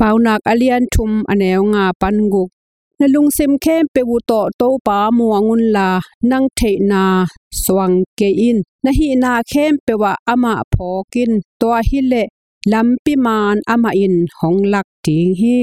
ปาวนักอเลียนชุมอเนวงาปันกุกนลุงเซมเข้มเปวุโตโตปามัวงุนลานังเทนาสวังเกอินนหีนาเข้มเปวะอมาพอกินตัวฮิเลลำปิมานอมาอินหองลักทิงฮี